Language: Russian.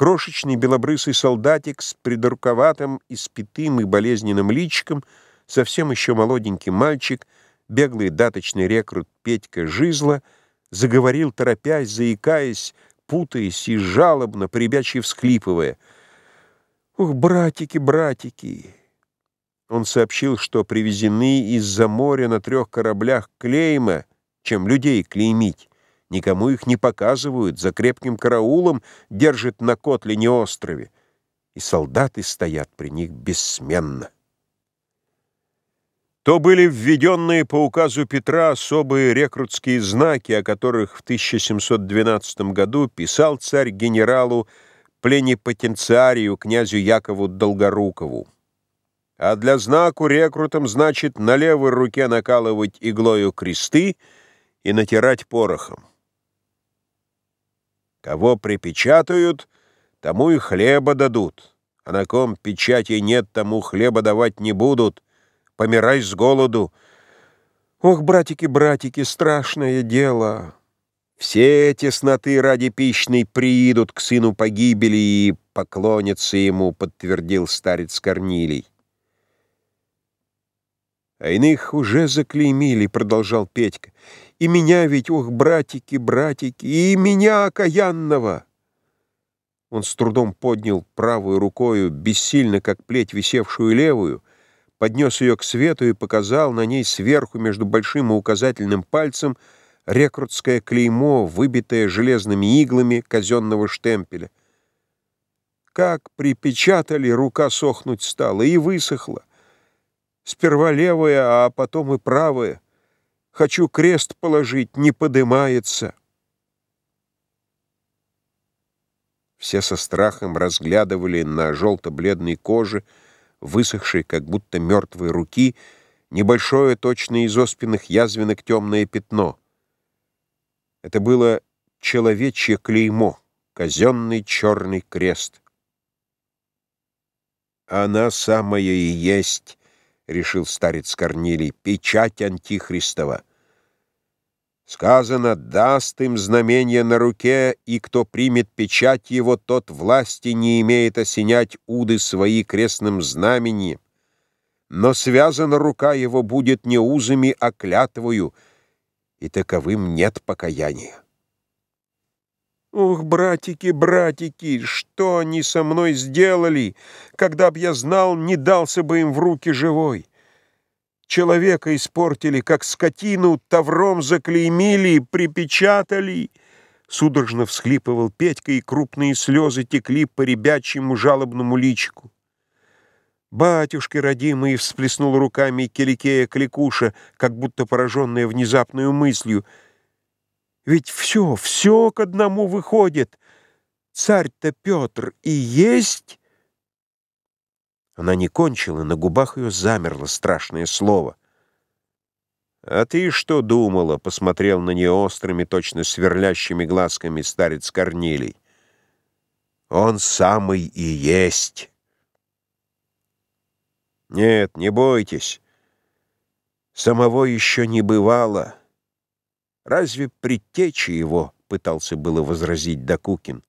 Крошечный белобрысый солдатик с придурковатым, испитым и болезненным личиком, совсем еще молоденький мальчик, беглый даточный рекрут Петька Жизла, заговорил, торопясь, заикаясь, путаясь и жалобно, прибячий всхлипывая. «Ух, братики, братики!» Он сообщил, что привезены из-за моря на трех кораблях клейма, чем людей клеймить. Никому их не показывают, за крепким караулом держат на Котлине острове, и солдаты стоят при них бессменно. То были введенные по указу Петра особые рекрутские знаки, о которых в 1712 году писал царь генералу пленипотенциарию князю Якову Долгорукову. А для знаку рекрутам значит на левой руке накалывать иглою кресты и натирать порохом. Кого припечатают, тому и хлеба дадут, а на ком печати нет, тому хлеба давать не будут. Помирай с голоду. Ох, братики-братики, страшное дело. Все тесноты ради пищной приидут к сыну погибели и поклонятся ему, подтвердил старец Корнилий. А иных уже заклеймили, продолжал Петька. И меня ведь, ох, братики, братики, и меня окаянного!» Он с трудом поднял правую рукою, бессильно, как плеть, висевшую левую, поднес ее к свету и показал на ней сверху между большим и указательным пальцем рекрутское клеймо, выбитое железными иглами казенного штемпеля. Как припечатали, рука сохнуть стала и высохла. Сперва левая, а потом и правая. Хочу крест положить, не подымается. Все со страхом разглядывали на желто-бледной коже, высохшей, как будто мертвой руки, небольшое, точно из оспенных язвенок темное пятно. Это было человечье клеймо, казенный черный крест. Она самая и есть решил старец Корнилий, печать Антихристова. Сказано, даст им знамение на руке, и кто примет печать его, тот власти не имеет осенять уды свои крестным знамением. Но связана рука его будет не узами, а клятвою, и таковым нет покаяния. Ох, братики, братики, что они со мной сделали? Когда б я знал, не дался бы им в руки живой. Человека испортили, как скотину, тавром заклеймили, припечатали. Судорожно всхлипывал Петька, и крупные слезы текли по ребячьему жалобному личику. «Батюшки родимые!» — всплеснул руками Келикея Кликуша, как будто пораженная внезапной мыслью — ведь все, все к одному выходит. Царь-то Петр и есть...» Она не кончила, на губах ее замерло страшное слово. «А ты что думала?» — посмотрел на нее острыми, точно сверлящими глазками старец Корнилий. «Он самый и есть!» «Нет, не бойтесь. Самого еще не бывало». Разве предтечи его, пытался было возразить Докукин.